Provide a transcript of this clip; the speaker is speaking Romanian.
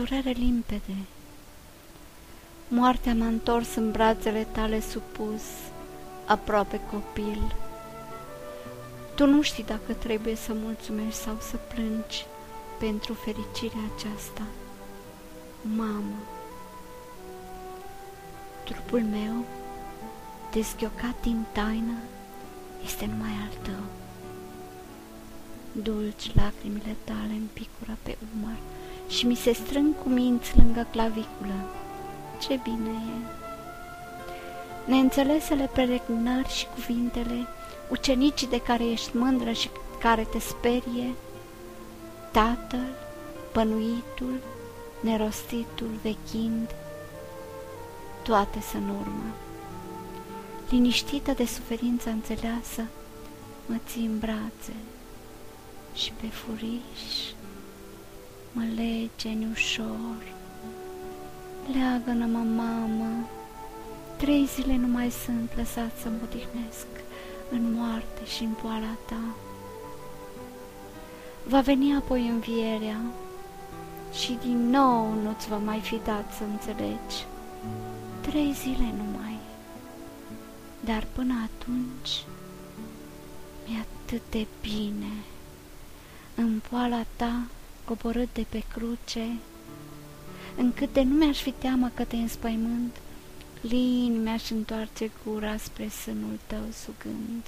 durere limpede. Moartea m-a întors în brațele tale supus, aproape copil. Tu nu știi dacă trebuie să mulțumești sau să plângi pentru fericirea aceasta. Mamă, trupul meu, dezghiocat din taină, este numai al tău. Dulci lacrimile tale îmi picură pe umăr și mi se strâng cu minți lângă claviculă. Ce bine e! Neînțelesele preregnări și cuvintele, ucenicii de care ești mândră și care te sperie, tatăl, pănuitul, nerostitul, vechind, toate în urmă. Liniștită de suferința înțeleasă, mă ții în brațe și pe furiș mă lege ușor. Leagă-mă, mamă, trei zile nu mai sunt lăsat să mă odihnesc în moarte și în poala ta. Va veni apoi învierea și din nou nu-ți va mai fi dat să înțelegi. Trei zile numai, dar până atunci mi-e atât de bine. În poala ta, coborât de pe cruce, încât de nu mi-aș fi teamă că te înspăimânt, lin mi-aș întoarce gura spre sânul tău sugând.